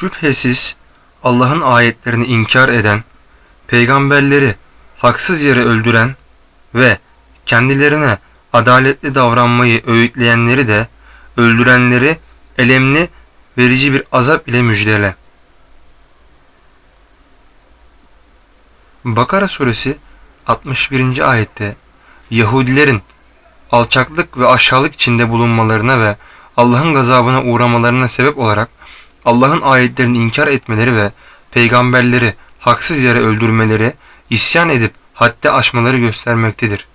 Şüphesiz Allah'ın ayetlerini inkar eden, peygamberleri haksız yere öldüren ve kendilerine adaletli davranmayı öğütleyenleri de öldürenleri elemli verici bir azap ile müjdele. Bakara suresi 61. ayette Yahudilerin alçaklık ve aşağılık içinde bulunmalarına ve Allah'ın gazabına uğramalarına sebep olarak Allah'ın ayetlerini inkar etmeleri ve peygamberleri haksız yere öldürmeleri, isyan edip haddi aşmaları göstermektedir.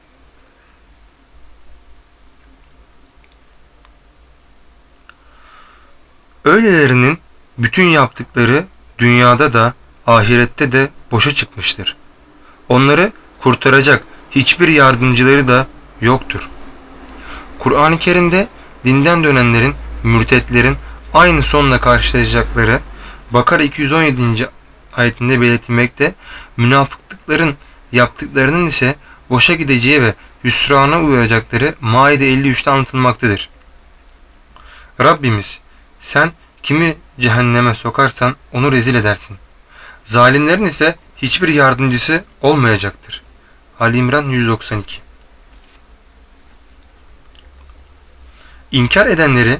Öylelerinin bütün yaptıkları dünyada da ahirette de boşa çıkmıştır. Onları kurtaracak hiçbir yardımcıları da yoktur. Kur'an-ı Kerim'de dinden dönenlerin, mürtetlerin aynı sonla karşılaşacakları Bakara 217. ayetinde belirtilmekte, münafıklıkların yaptıklarının ise boşa gideceği ve hüsrana uğrayacakları Maide 53'te anlatılmaktadır. Rabbimiz sen kimi cehenneme sokarsan onu rezil edersin. Zalimlerin ise hiçbir yardımcısı olmayacaktır. Ali İmran 192 İnkar edenleri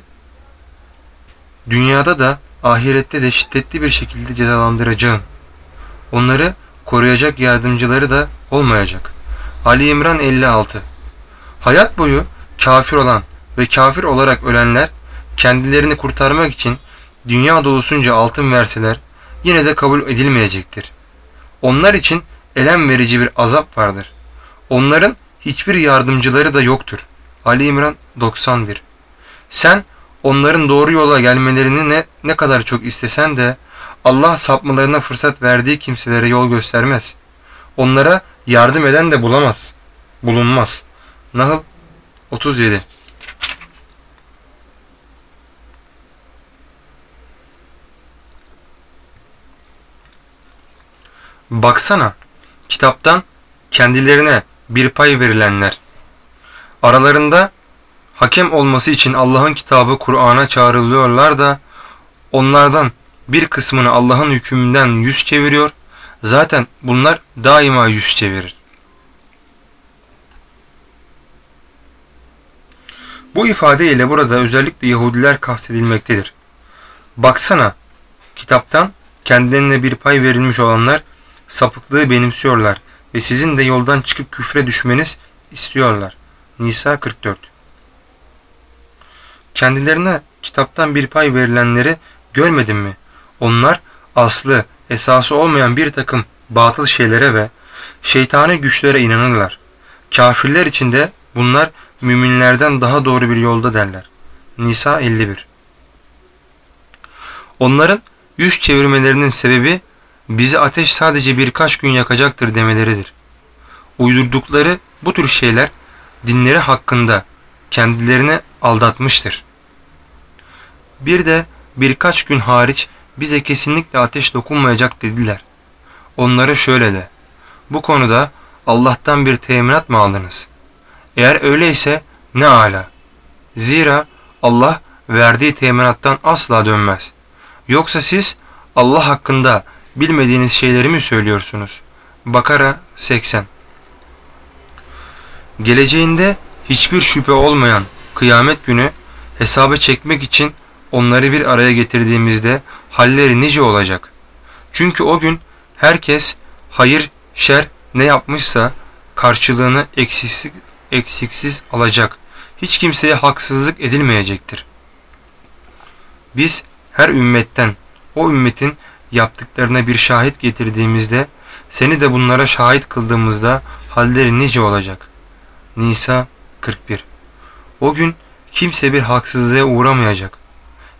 dünyada da ahirette de şiddetli bir şekilde cezalandıracağım. Onları koruyacak yardımcıları da olmayacak. Ali İmran 56 Hayat boyu kafir olan ve kafir olarak ölenler kendilerini kurtarmak için dünya dolusunca altın verseler yine de kabul edilmeyecektir. Onlar için elem verici bir azap vardır. Onların hiçbir yardımcıları da yoktur. Ali İmran 91 Sen onların doğru yola gelmelerini ne, ne kadar çok istesen de Allah sapmalarına fırsat verdiği kimselere yol göstermez. Onlara yardım eden de bulamaz. Bulunmaz. Nahl 37 Baksana, kitaptan kendilerine bir pay verilenler. Aralarında hakem olması için Allah'ın kitabı Kur'an'a çağrılıyorlar da onlardan bir kısmını Allah'ın hükmünden yüz çeviriyor. Zaten bunlar daima yüz çevirir. Bu ifade ile burada özellikle Yahudiler kastedilmektedir. Baksana, kitaptan kendilerine bir pay verilmiş olanlar sapıklığı benimsiyorlar ve sizin de yoldan çıkıp küfre düşmeniz istiyorlar. Nisa 44 Kendilerine kitaptan bir pay verilenleri görmedin mi? Onlar aslı, esası olmayan bir takım batıl şeylere ve şeytani güçlere inanırlar. Kafirler içinde bunlar müminlerden daha doğru bir yolda derler. Nisa 51 Onların yüz çevirmelerinin sebebi bizi ateş sadece birkaç gün yakacaktır demeleridir. Uydurdukları bu tür şeyler dinleri hakkında kendilerini aldatmıştır. Bir de birkaç gün hariç bize kesinlikle ateş dokunmayacak dediler. Onlara şöyle de, bu konuda Allah'tan bir teminat mı aldınız? Eğer öyleyse ne ala. Zira Allah verdiği teminattan asla dönmez. Yoksa siz Allah hakkında bilmediğiniz şeyleri mi söylüyorsunuz? Bakara 80 Geleceğinde hiçbir şüphe olmayan kıyamet günü hesabı çekmek için onları bir araya getirdiğimizde halleri nice olacak. Çünkü o gün herkes hayır, şer ne yapmışsa karşılığını eksiksiz, eksiksiz alacak. Hiç kimseye haksızlık edilmeyecektir. Biz her ümmetten o ümmetin yaptıklarına bir şahit getirdiğimizde seni de bunlara şahit kıldığımızda halleri nice olacak. Nisa 41 O gün kimse bir haksızlığa uğramayacak.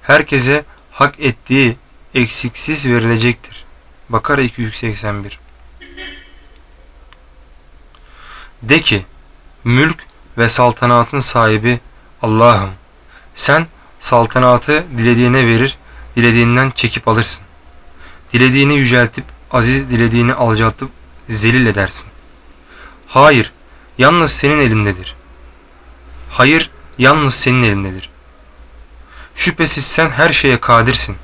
Herkese hak ettiği eksiksiz verilecektir. Bakara 281 De ki, mülk ve saltanatın sahibi Allah'ım. Sen saltanatı dilediğine verir, dilediğinden çekip alırsın. Dilediğini yüceltip, aziz dilediğini alçaltıp zelil edersin. Hayır, yalnız senin elindedir. Hayır, yalnız senin elindedir. Şüphesiz sen her şeye kadirsin.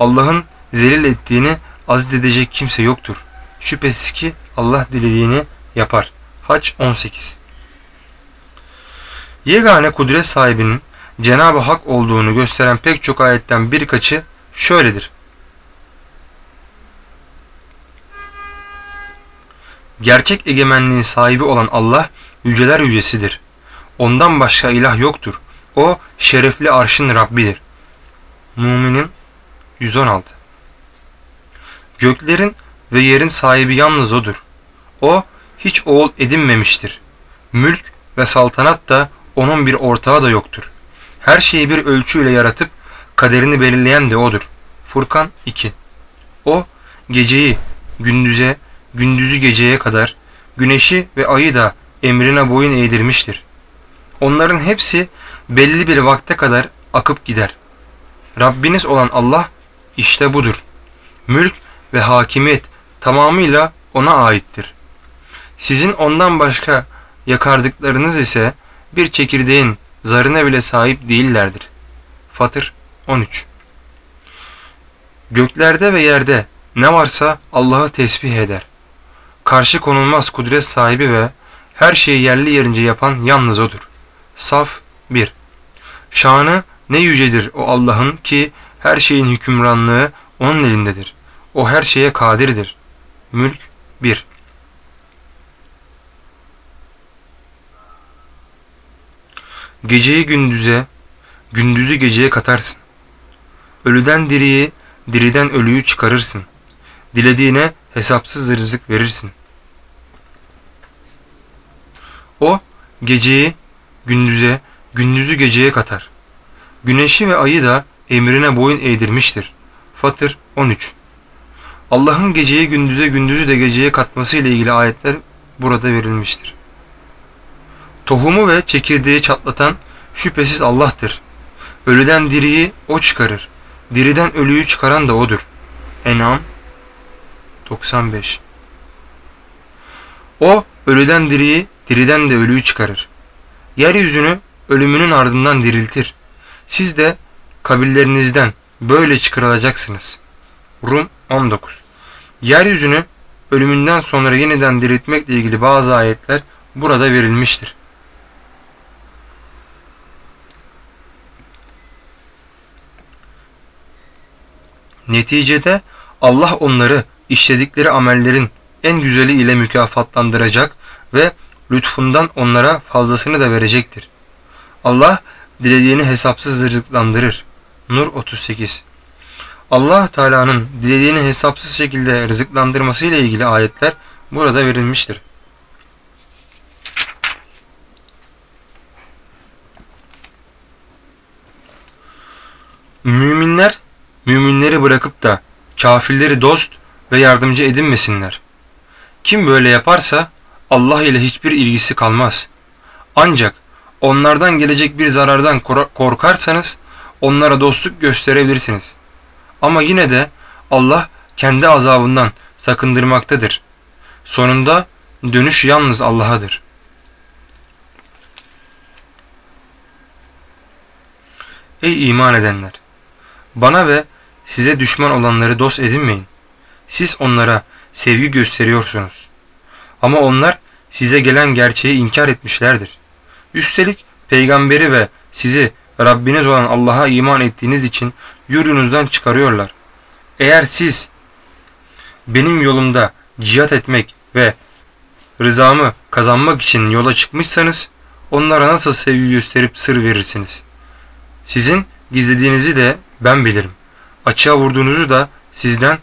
Allah'ın zelil ettiğini aziz edecek kimse yoktur. Şüphesiz ki Allah dilediğini yapar. Haç 18 Yegane kudret sahibinin Cenab-ı Hak olduğunu gösteren pek çok ayetten birkaçı şöyledir. Gerçek egemenliğin sahibi olan Allah yüceler yücesidir. Ondan başka ilah yoktur. O şerefli arşın Rabbidir. Muminin 116 Göklerin ve yerin sahibi yalnız O'dur. O hiç oğul edinmemiştir. Mülk ve saltanat da O'nun bir ortağı da yoktur. Her şeyi bir ölçüyle yaratıp kaderini belirleyen de O'dur. Furkan 2 O geceyi gündüze, gündüzü geceye kadar, güneşi ve ayı da emrine boyun eğdirmiştir. Onların hepsi belli bir vakte kadar akıp gider. Rabbiniz olan Allah işte budur. Mülk ve hakimiyet tamamıyla ona aittir. Sizin ondan başka yakardıklarınız ise bir çekirdeğin zarına bile sahip değillerdir. Fatır 13 Göklerde ve yerde ne varsa Allah'ı tesbih eder. Karşı konulmaz kudret sahibi ve her şeyi yerli yerince yapan yalnız O'dur. Saf 1 Şanı ne yücedir o Allah'ın ki her şeyin hükümranlığı onun elindedir. O her şeye kadirdir. Mülk 1 Geceyi gündüze, gündüzü geceye katarsın. Ölüden diriyi, diriden ölüyü çıkarırsın. Dilediğine hesapsız rızık verirsin. O geceyi gündüze, gündüzü geceye katar. Güneşi ve ayı da emrine boyun eğdirmiştir. Fatır 13 Allah'ın geceyi gündüze gündüzü de geceye katması ile ilgili ayetler burada verilmiştir. Tohumu ve çekirdeği çatlatan şüphesiz Allah'tır. Ölüden diriyi O çıkarır. Diriden ölüyü çıkaran da O'dur. En'am 95 O ölüden diriyi, diriden de ölüyü çıkarır. Yeryüzünü ölümünün ardından diriltir. Siz de kabillerinizden böyle çıkarılacaksınız. Rum 19 Yeryüzünü ölümünden sonra yeniden diriltmekle ilgili bazı ayetler burada verilmiştir. Neticede Allah onları işledikleri amellerin en güzeli ile mükafatlandıracak ve lütfundan onlara fazlasını da verecektir. Allah dilediğini hesapsız rızıklandırır. Nur 38 Allah Teala'nın dilediğini hesapsız şekilde rızıklandırması ile ilgili ayetler burada verilmiştir. Müminler müminleri bırakıp da kafirleri dost ve yardımcı edinmesinler. Kim böyle yaparsa Allah ile hiçbir ilgisi kalmaz. Ancak onlardan gelecek bir zarardan korkarsanız onlara dostluk gösterebilirsiniz. Ama yine de Allah kendi azabından sakındırmaktadır. Sonunda dönüş yalnız Allah'adır. Ey iman edenler! Bana ve size düşman olanları dost edinmeyin. Siz onlara sevgi gösteriyorsunuz. Ama onlar size gelen gerçeği inkar etmişlerdir. Üstelik peygamberi ve sizi Rabbiniz olan Allah'a iman ettiğiniz için yurdunuzdan çıkarıyorlar. Eğer siz benim yolumda cihat etmek ve rızamı kazanmak için yola çıkmışsanız onlara nasıl sevgi gösterip sır verirsiniz? Sizin gizlediğinizi de ben bilirim. Açığa vurduğunuzu da sizden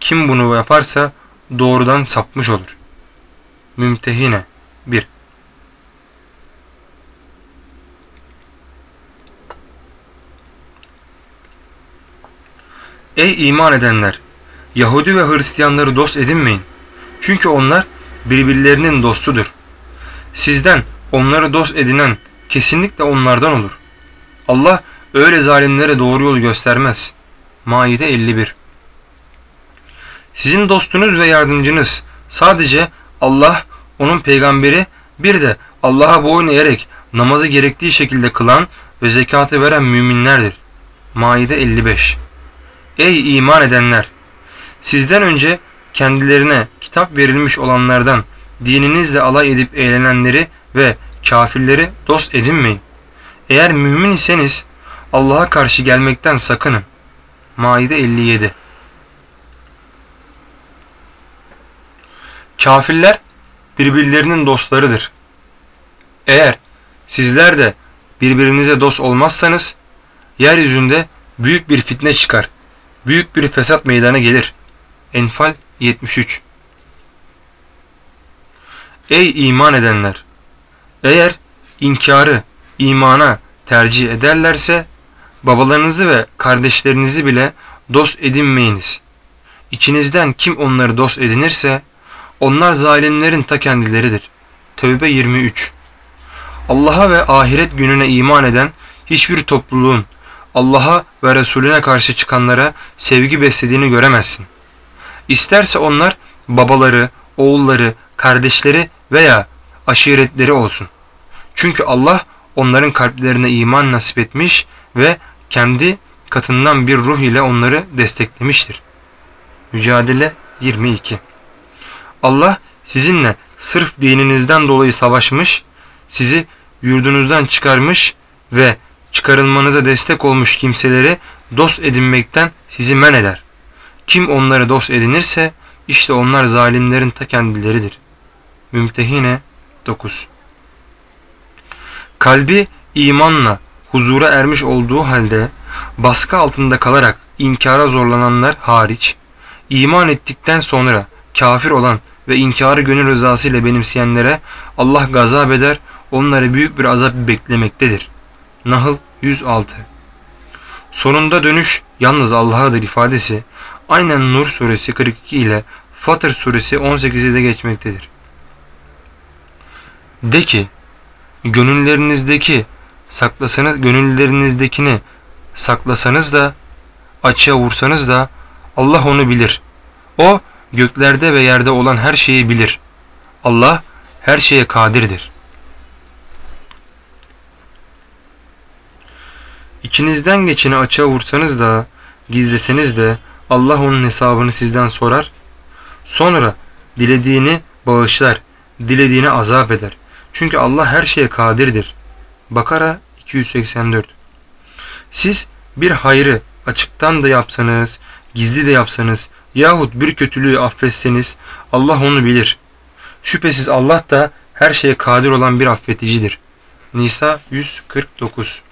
kim bunu yaparsa doğrudan sapmış olur. Mümtehine 1 Ey iman edenler! Yahudi ve Hristiyanları dost edinmeyin. Çünkü onlar birbirlerinin dostudur. Sizden onları dost edinen kesinlikle onlardan olur. Allah öyle zalimlere doğru yolu göstermez. Maide 51 Sizin dostunuz ve yardımcınız sadece Allah, onun peygamberi, bir de Allah'a boyun eğerek namazı gerektiği şekilde kılan ve zekatı veren müminlerdir. Maide 55 Ey iman edenler! Sizden önce kendilerine kitap verilmiş olanlardan dininizle alay edip eğlenenleri ve kafirleri dost edinmeyin. Eğer mümin iseniz Allah'a karşı gelmekten sakının. Maide 57 Kafirler birbirlerinin dostlarıdır. Eğer sizler de birbirinize dost olmazsanız yeryüzünde büyük bir fitne çıkar. Büyük bir fesat meydana gelir. Enfal 73 Ey iman edenler! Eğer inkarı imana tercih ederlerse babalarınızı ve kardeşlerinizi bile dost edinmeyiniz. İçinizden kim onları dost edinirse onlar zalimlerin ta kendileridir. Tövbe 23 Allah'a ve ahiret gününe iman eden hiçbir topluluğun Allah'a ve Resulüne karşı çıkanlara sevgi beslediğini göremezsin. İsterse onlar babaları, oğulları, kardeşleri veya aşiretleri olsun. Çünkü Allah onların kalplerine iman nasip etmiş ve kendi katından bir ruh ile onları desteklemiştir. Mücadele 22 Allah sizinle sırf dininizden dolayı savaşmış, sizi yurdunuzdan çıkarmış ve çıkarılmanıza destek olmuş kimseleri dost edinmekten sizi men eder. Kim onları dost edinirse işte onlar zalimlerin ta kendileridir. Mümtehine 9 Kalbi imanla huzura ermiş olduğu halde baskı altında kalarak inkara zorlananlar hariç, iman ettikten sonra kafir olan ve inkarı gönül rızası ile benimseyenlere Allah gazap eder, onları büyük bir azap beklemektedir. Nahl 106 Sonunda dönüş yalnız Allah'adır ifadesi aynen Nur suresi 42 ile Fatır suresi 18'de de geçmektedir. De ki gönüllerinizdeki saklasanız gönüllerinizdekini saklasanız da açığa vursanız da Allah onu bilir. O göklerde ve yerde olan her şeyi bilir. Allah her şeye kadirdir. İçinizden geçeni açığa vursanız da gizleseniz de Allah onun hesabını sizden sorar. Sonra dilediğini bağışlar, dilediğini azap eder. Çünkü Allah her şeye kadirdir. Bakara 284 Siz bir hayrı açıktan da yapsanız, gizli de yapsanız yahut bir kötülüğü affetseniz Allah onu bilir. Şüphesiz Allah da her şeye kadir olan bir affeticidir. Nisa 149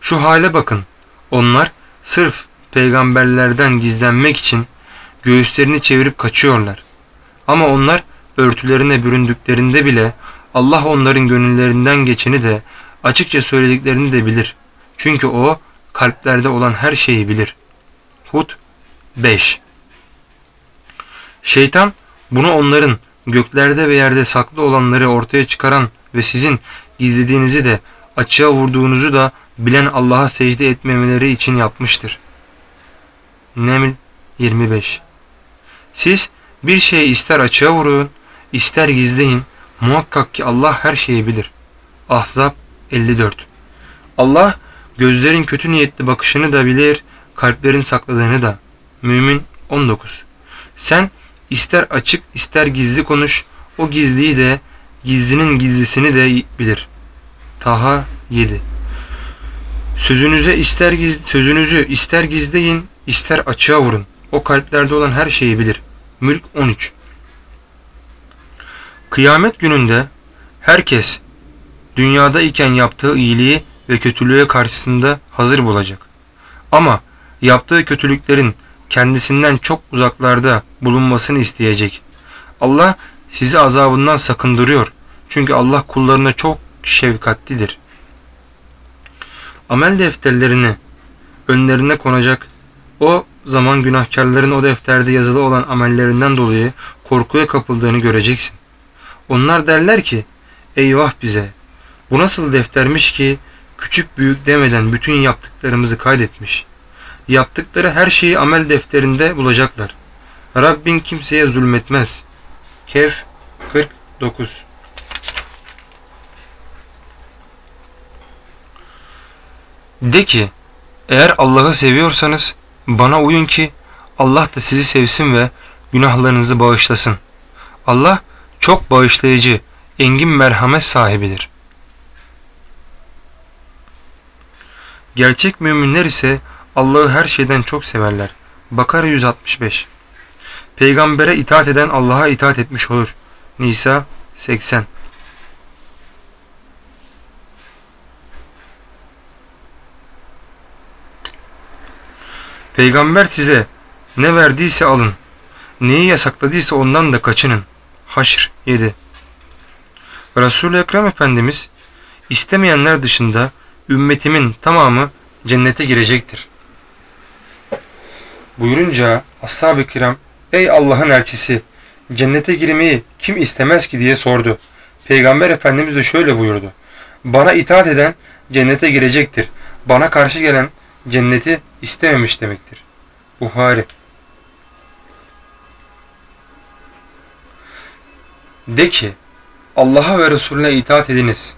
Şu hale bakın. Onlar sırf peygamberlerden gizlenmek için göğüslerini çevirip kaçıyorlar. Ama onlar örtülerine büründüklerinde bile Allah onların gönüllerinden geçeni de açıkça söylediklerini de bilir. Çünkü o kalplerde olan her şeyi bilir. Hud 5 Şeytan bunu onların göklerde ve yerde saklı olanları ortaya çıkaran ve sizin gizlediğinizi de açığa vurduğunuzu da bilen Allah'a secde etmemeleri için yapmıştır. Neml 25 Siz bir şeyi ister açığa vurun, ister gizleyin, muhakkak ki Allah her şeyi bilir. Ahzab 54 Allah gözlerin kötü niyetli bakışını da bilir, kalplerin sakladığını da. Mümin 19 Sen ister açık ister gizli konuş, o gizliyi de, gizlinin gizlisini de bilir. Taha 7 Sözünüze ister giz, sözünüzü ister gizleyin, ister açığa vurun. O kalplerde olan her şeyi bilir. Mülk 13 Kıyamet gününde herkes dünyada iken yaptığı iyiliği ve kötülüğe karşısında hazır bulacak. Ama yaptığı kötülüklerin kendisinden çok uzaklarda bulunmasını isteyecek. Allah sizi azabından sakındırıyor. Çünkü Allah kullarına çok şefkatlidir. Amel defterlerini önlerine konacak. O zaman günahkarların o defterde yazılı olan amellerinden dolayı korkuya kapıldığını göreceksin. Onlar derler ki, eyvah bize, bu nasıl deftermiş ki küçük büyük demeden bütün yaptıklarımızı kaydetmiş. Yaptıkları her şeyi amel defterinde bulacaklar. Rabbin kimseye zulmetmez. Kehf 49 De ki, eğer Allah'ı seviyorsanız Bana uyun ki Allah da sizi sevsin ve günahlarınızı bağışlasın. Allah çok bağışlayıcı, engin merhamet sahibidir. Gerçek müminler ise Allah'ı her şeyden çok severler. Bakara 165 Peygambere itaat eden Allah'a itaat etmiş olur. Nisa 80 Peygamber size ne verdiyse alın. Neyi yasakladıysa ondan da kaçının. Haşr 7 Resul-i Ekrem Efendimiz istemeyenler dışında ümmetimin tamamı cennete girecektir. Buyurunca ashab-ı kiram ey Allah'ın elçisi cennete girmeyi kim istemez ki diye sordu. Peygamber Efendimiz de şöyle buyurdu. Bana itaat eden cennete girecektir. Bana karşı gelen cenneti istememiş demektir. Buhari De ki Allah'a ve Resulüne itaat ediniz.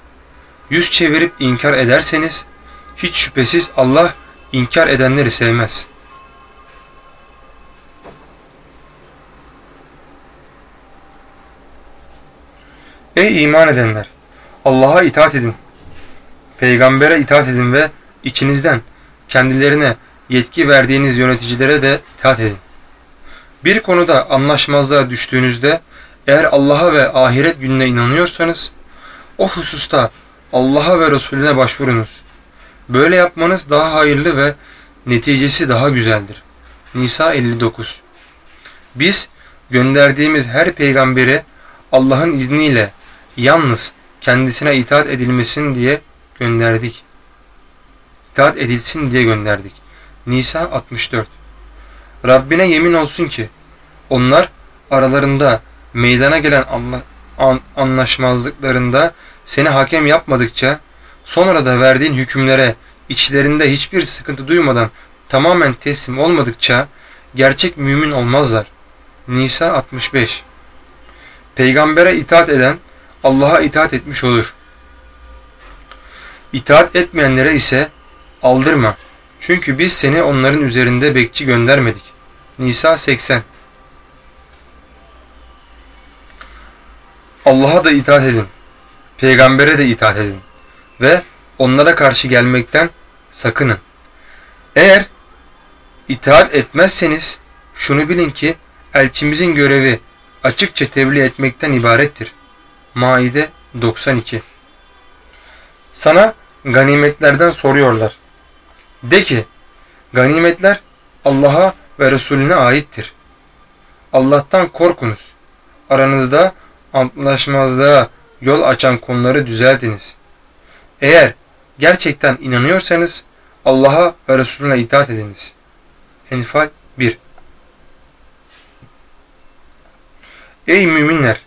Yüz çevirip inkar ederseniz hiç şüphesiz Allah inkar edenleri sevmez. Ey iman edenler! Allah'a itaat edin. Peygambere itaat edin ve içinizden kendilerine yetki verdiğiniz yöneticilere de itaat edin. Bir konuda anlaşmazlığa düştüğünüzde eğer Allah'a ve ahiret gününe inanıyorsanız o hususta Allah'a ve Resulüne başvurunuz. Böyle yapmanız daha hayırlı ve neticesi daha güzeldir. Nisa 59 Biz gönderdiğimiz her peygamberi Allah'ın izniyle yalnız kendisine itaat edilmesin diye gönderdik. İtaat edilsin diye gönderdik. Nisa 64 Rabbine yemin olsun ki onlar aralarında meydana gelen anlaşmazlıklarında seni hakem yapmadıkça sonra da verdiğin hükümlere içlerinde hiçbir sıkıntı duymadan tamamen teslim olmadıkça gerçek mümin olmazlar. Nisa 65 Peygambere itaat eden Allah'a itaat etmiş olur. İtaat etmeyenlere ise aldırma. Çünkü biz seni onların üzerinde bekçi göndermedik. Nisa 80 Allah'a da itaat edin. Peygambere de itaat edin. Ve onlara karşı gelmekten sakının. Eğer itaat etmezseniz şunu bilin ki elçimizin görevi açıkça tebliğ etmekten ibarettir. Maide 92 Sana ganimetlerden soruyorlar. De ki, ganimetler Allah'a ve Resulüne aittir. Allah'tan korkunuz. Aranızda antlaşmazlığa yol açan konuları düzeltiniz. Eğer gerçekten inanıyorsanız Allah'a ve Resulüne itaat ediniz. Enfal 1 Ey müminler!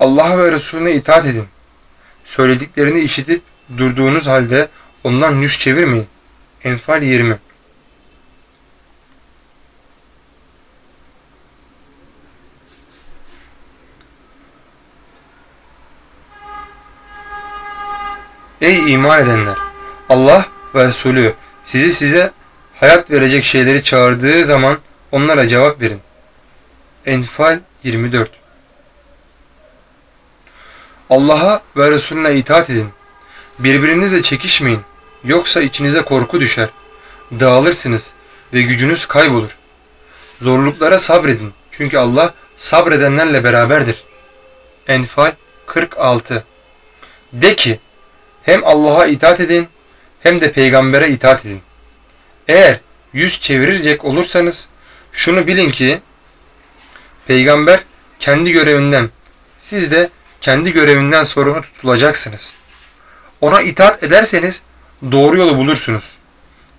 Allah'a ve Resulüne itaat edin. Söylediklerini işitip durduğunuz halde ondan yüz çevirmeyin. Enfal 20 Ey iman edenler! Allah ve Resulü sizi size hayat verecek şeyleri çağırdığı zaman onlara cevap verin. Enfal 24 Allah'a ve Resulüne itaat edin. Birbirinizle çekişmeyin. Yoksa içinize korku düşer. Dağılırsınız ve gücünüz kaybolur. Zorluklara sabredin. Çünkü Allah sabredenlerle beraberdir. Enfal 46 De ki hem Allah'a itaat edin hem de peygambere itaat edin. Eğer yüz çevirecek olursanız şunu bilin ki peygamber kendi görevinden siz de kendi görevinden sorumlu tutulacaksınız. Ona itaat ederseniz doğru yolu bulursunuz.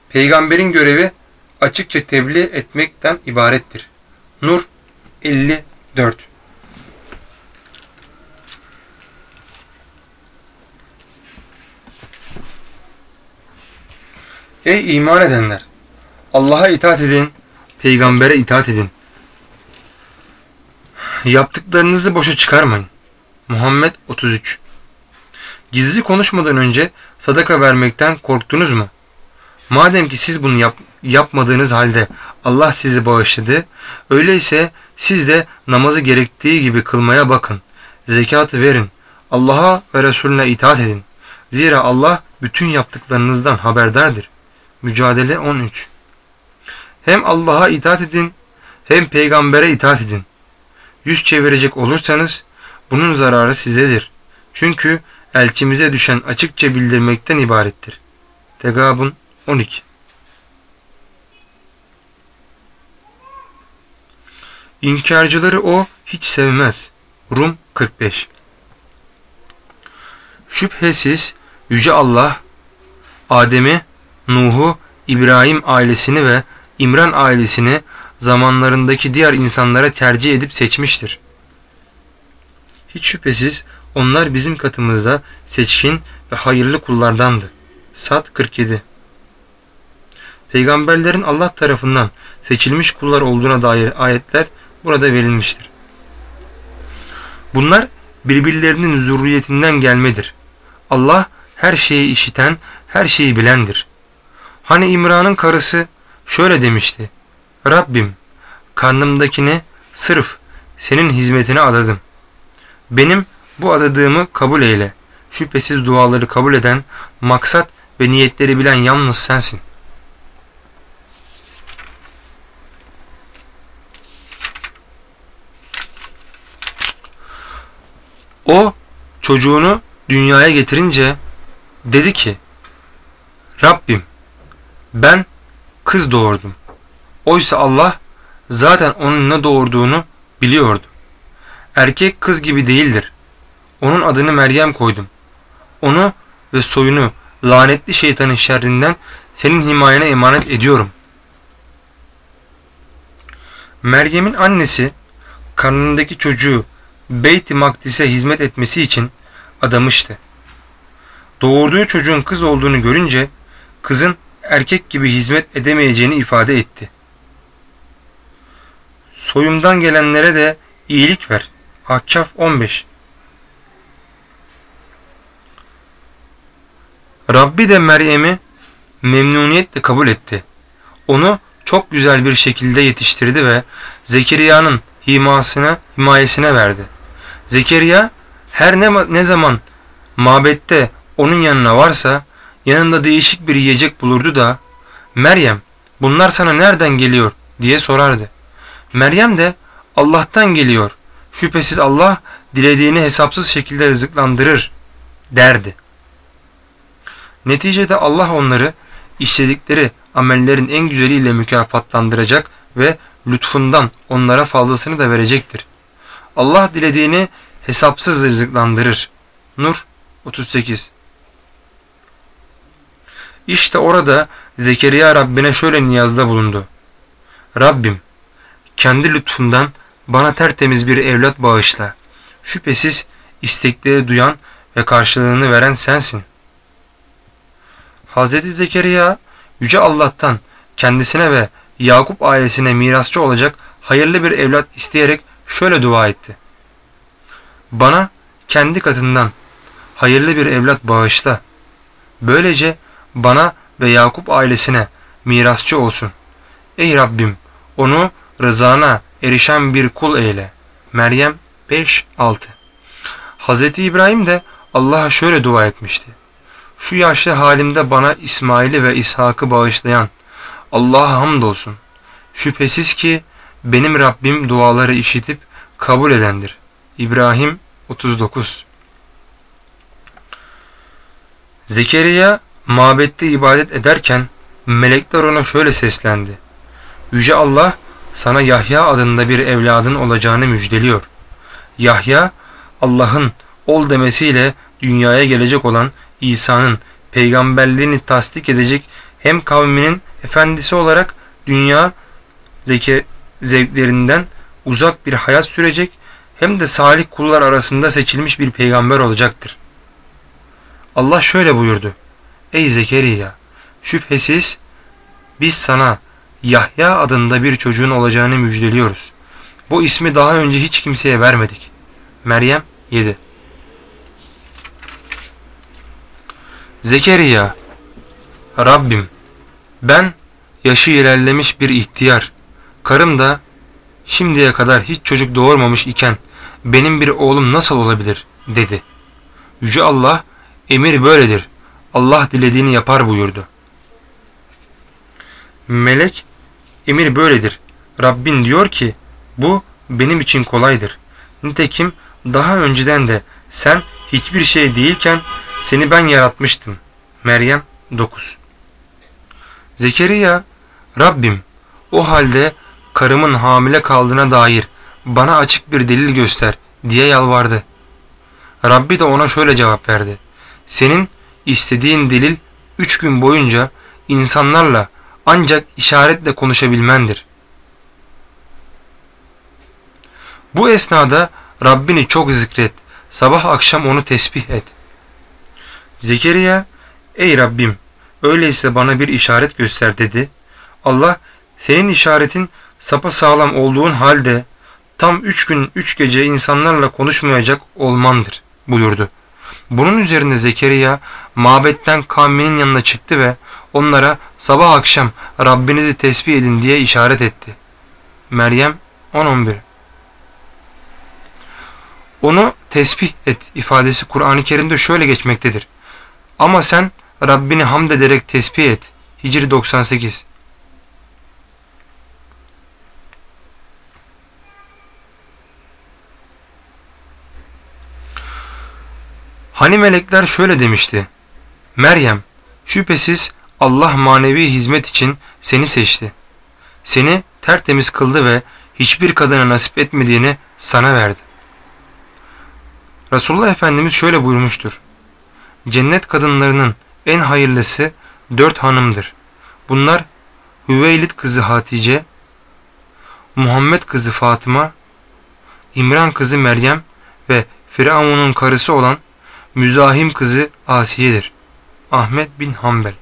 Peygamberin görevi açıkça tebliğ etmekten ibarettir. Nur 54 Ey iman edenler! Allah'a itaat edin, peygambere itaat edin. Yaptıklarınızı boşa çıkarmayın. Muhammed 33 Gizli konuşmadan önce sadaka vermekten korktunuz mu? Madem ki siz bunu yap, yapmadığınız halde Allah sizi bağışladı, öyleyse siz de namazı gerektiği gibi kılmaya bakın. Zekatı verin. Allah'a ve Resulüne itaat edin. Zira Allah bütün yaptıklarınızdan haberdardır. Mücadele 13 Hem Allah'a itaat edin hem peygambere itaat edin. Yüz çevirecek olursanız bunun zararı sizedir. Çünkü elçimize düşen açıkça bildirmekten ibarettir. Tegabun 12 İnkarcıları o hiç sevmez. Rum 45 Şüphesiz Yüce Allah Adem'i, Nuh'u, İbrahim ailesini ve İmran ailesini zamanlarındaki diğer insanlara tercih edip seçmiştir. Hiç şüphesiz onlar bizim katımızda seçkin ve hayırlı kullardandı. Sat 47 Peygamberlerin Allah tarafından seçilmiş kullar olduğuna dair ayetler burada verilmiştir. Bunlar birbirlerinin zürriyetinden gelmedir. Allah her şeyi işiten, her şeyi bilendir. Hani İmran'ın karısı şöyle demişti. Rabbim karnımdakini sırf senin hizmetine adadım. Benim bu adadığımı kabul eyle. Şüphesiz duaları kabul eden, maksat ve niyetleri bilen yalnız sensin. O çocuğunu dünyaya getirince dedi ki Rabbim ben kız doğurdum. Oysa Allah zaten onun ne doğurduğunu biliyordu. Erkek kız gibi değildir. Onun adını Meryem koydum. Onu ve soyunu lanetli şeytanın şerrinden senin himayene emanet ediyorum. Meryem'in annesi karnındaki çocuğu Beyt-i Makdis'e hizmet etmesi için adamıştı. Doğurduğu çocuğun kız olduğunu görünce kızın erkek gibi hizmet edemeyeceğini ifade etti. Soyumdan gelenlere de iyilik ver. Hakkaf 15 Rabbi de Meryem'i memnuniyetle kabul etti. Onu çok güzel bir şekilde yetiştirdi ve Zekeriya'nın himasına, himayesine verdi. Zekeriya her ne, ne zaman mabette onun yanına varsa yanında değişik bir yiyecek bulurdu da Meryem bunlar sana nereden geliyor diye sorardı. Meryem de Allah'tan geliyor. Şüphesiz Allah dilediğini hesapsız şekilde rızıklandırır derdi. Neticede Allah onları işledikleri amellerin en güzeliyle mükafatlandıracak ve lütfundan onlara fazlasını da verecektir. Allah dilediğini hesapsız rızıklandırır. Nur 38 İşte orada Zekeriya Rabbine şöyle niyazda bulundu. Rabbim kendi lütfundan bana tertemiz bir evlat bağışla. Şüphesiz istekleri duyan ve karşılığını veren sensin. Hazreti Zekeriya Yüce Allah'tan kendisine ve Yakup ailesine mirasçı olacak hayırlı bir evlat isteyerek şöyle dua etti. Bana kendi katından hayırlı bir evlat bağışla. Böylece bana ve Yakup ailesine mirasçı olsun. Ey Rabbim onu rızana erişen bir kul eyle. Meryem 5-6 Hz. İbrahim de Allah'a şöyle dua etmişti. Şu yaşlı halimde bana İsmail'i ve İshak'ı bağışlayan Allah'a hamdolsun. Şüphesiz ki benim Rabbim duaları işitip kabul edendir. İbrahim 39 Zekeriya mabette ibadet ederken melekler ona şöyle seslendi. Yüce Allah sana Yahya adında bir evladın olacağını müjdeliyor. Yahya Allah'ın ol demesiyle dünyaya gelecek olan İsa'nın peygamberliğini tasdik edecek hem kavminin efendisi olarak dünya zeki, zevklerinden uzak bir hayat sürecek hem de salih kullar arasında seçilmiş bir peygamber olacaktır. Allah şöyle buyurdu. Ey Zekeriya! Şüphesiz biz sana Yahya adında bir çocuğun olacağını müjdeliyoruz. Bu ismi daha önce hiç kimseye vermedik. Meryem 7 Zekeriya Rabbim Ben yaşı ilerlemiş bir ihtiyar, karım da şimdiye kadar hiç çocuk doğurmamış iken benim bir oğlum nasıl olabilir dedi. Yüce Allah emir böyledir. Allah dilediğini yapar buyurdu. Melek emir böyledir. Rabbin diyor ki bu benim için kolaydır. Nitekim daha önceden de sen hiçbir şey değilken seni ben yaratmıştım. Meryem 9 Zekeriya Rabbim o halde karımın hamile kaldığına dair bana açık bir delil göster diye yalvardı. Rabbi de ona şöyle cevap verdi. Senin istediğin delil üç gün boyunca insanlarla ancak işaretle konuşabilmendir. Bu esnada Rabbini çok zikret, sabah akşam onu tesbih et. Zekeriya, ey Rabbim öyleyse bana bir işaret göster dedi. Allah, senin işaretin sapa sağlam olduğun halde tam üç gün üç gece insanlarla konuşmayacak olmandır buyurdu. Bunun üzerine Zekeriya mabetten kavminin yanına çıktı ve onlara sabah akşam Rabbinizi tesbih edin diye işaret etti. Meryem 10-11 Onu tesbih et ifadesi Kur'an-ı Kerim'de şöyle geçmektedir. Ama sen Rabbini hamd ederek tesbih et. Hicri 98 Hani melekler şöyle demişti. Meryem, şüphesiz Allah manevi hizmet için seni seçti. Seni tertemiz kıldı ve hiçbir kadına nasip etmediğini sana verdi. Resulullah Efendimiz şöyle buyurmuştur. Cennet kadınlarının en hayırlısı dört hanımdır. Bunlar Hüveylid kızı Hatice, Muhammed kızı Fatıma, İmran kızı Meryem ve Firavun'un karısı olan Müzahim kızı Asiye'dir. Ahmet bin Hanbel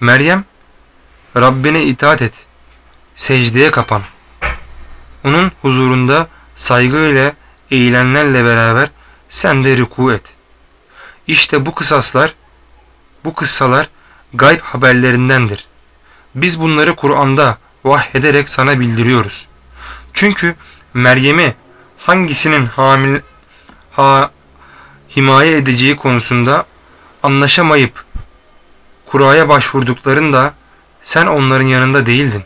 Meryem Rabbine itaat et. Secdeye kapan. Onun huzurunda saygıyla eğilenlerle beraber sen de rüku et. İşte bu kısaslar, bu kıssalar gayb haberlerindendir. Biz bunları Kur'an'da vahyederek sana bildiriyoruz. Çünkü Meryem'i hangisinin hamil ha, himaye edeceği konusunda anlaşamayıp kuraya başvurduklarında sen onların yanında değildin.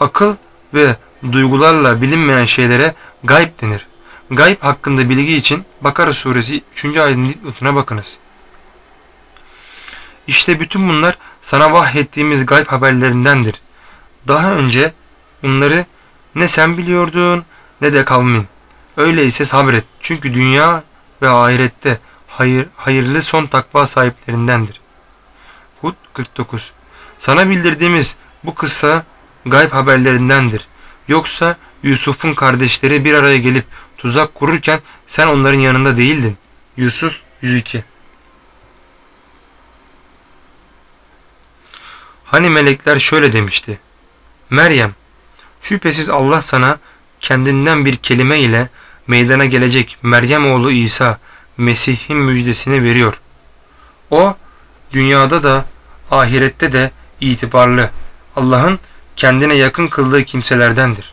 Akıl ve duygularla bilinmeyen şeylere gayb denir. Gayb hakkında bilgi için Bakara suresi 3. ayetin dipnotuna bakınız. İşte bütün bunlar sana vahyettiğimiz gayb haberlerindendir. Daha önce bunları ne sen biliyordun ne de kavmin. Öyleyse sabret. Çünkü dünya ve ahirette hayır, hayırlı son takva sahiplerindendir. Hud 49 Sana bildirdiğimiz bu kıssa gayb haberlerindendir. Yoksa Yusuf'un kardeşleri bir araya gelip tuzak kururken sen onların yanında değildin. Yusuf 102 Hani melekler şöyle demişti. Meryem Şüphesiz Allah sana kendinden bir kelime ile meydana gelecek Meryem oğlu İsa Mesih'in müjdesini veriyor. O dünyada da ahirette de itibarlı Allah'ın kendine yakın kıldığı kimselerdendir.